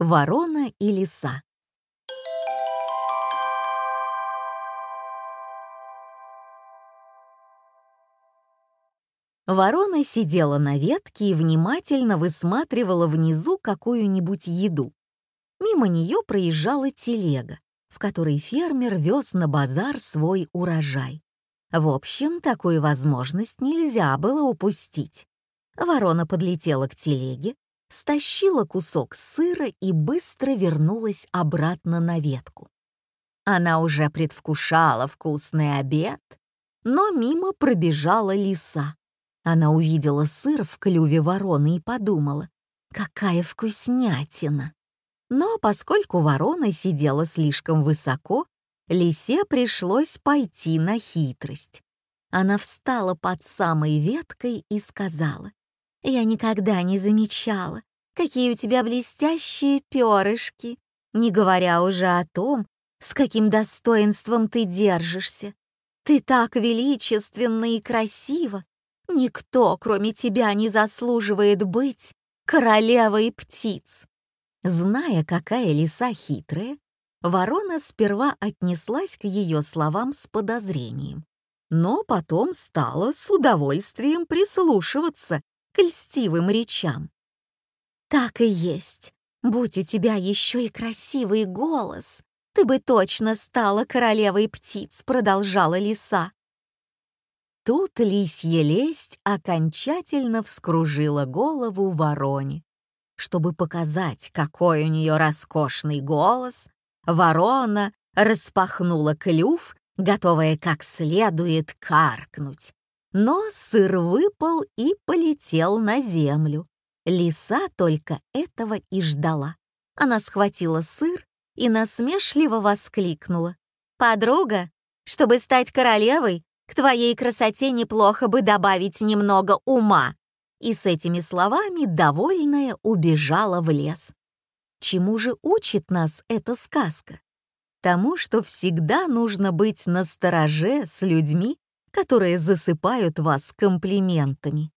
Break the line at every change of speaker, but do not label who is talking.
Ворона и лиса. Ворона сидела на ветке и внимательно высматривала внизу какую-нибудь еду. Мимо нее проезжала телега, в которой фермер вез на базар свой урожай. В общем, такую возможность нельзя было упустить. Ворона подлетела к телеге, стащила кусок сыра и быстро вернулась обратно на ветку. Она уже предвкушала вкусный обед, но мимо пробежала лиса. Она увидела сыр в клюве вороны и подумала, какая вкуснятина. Но поскольку ворона сидела слишком высоко, лисе пришлось пойти на хитрость. Она встала под самой веткой и сказала, «Я никогда не замечала, какие у тебя блестящие перышки, не говоря уже о том, с каким достоинством ты держишься. Ты так величественно и красиво, Никто, кроме тебя, не заслуживает быть королевой птиц. Зная, какая лиса хитрая, ворона сперва отнеслась к ее словам с подозрением, но потом стала с удовольствием прислушиваться к льстивым речам. «Так и есть. Будь у тебя еще и красивый голос, ты бы точно стала королевой птиц», — продолжала лиса. Тут лисья лесть окончательно вскружила голову вороне. Чтобы показать, какой у нее роскошный голос, ворона распахнула клюв, готовая как следует каркнуть. Но сыр выпал и полетел на землю. Лиса только этого и ждала. Она схватила сыр и насмешливо воскликнула. «Подруга, чтобы стать королевой, к твоей красоте неплохо бы добавить немного ума». И с этими словами довольная убежала в лес. Чему же учит нас эта сказка? Тому, что всегда нужно быть настороже с людьми, которые засыпают вас комплиментами.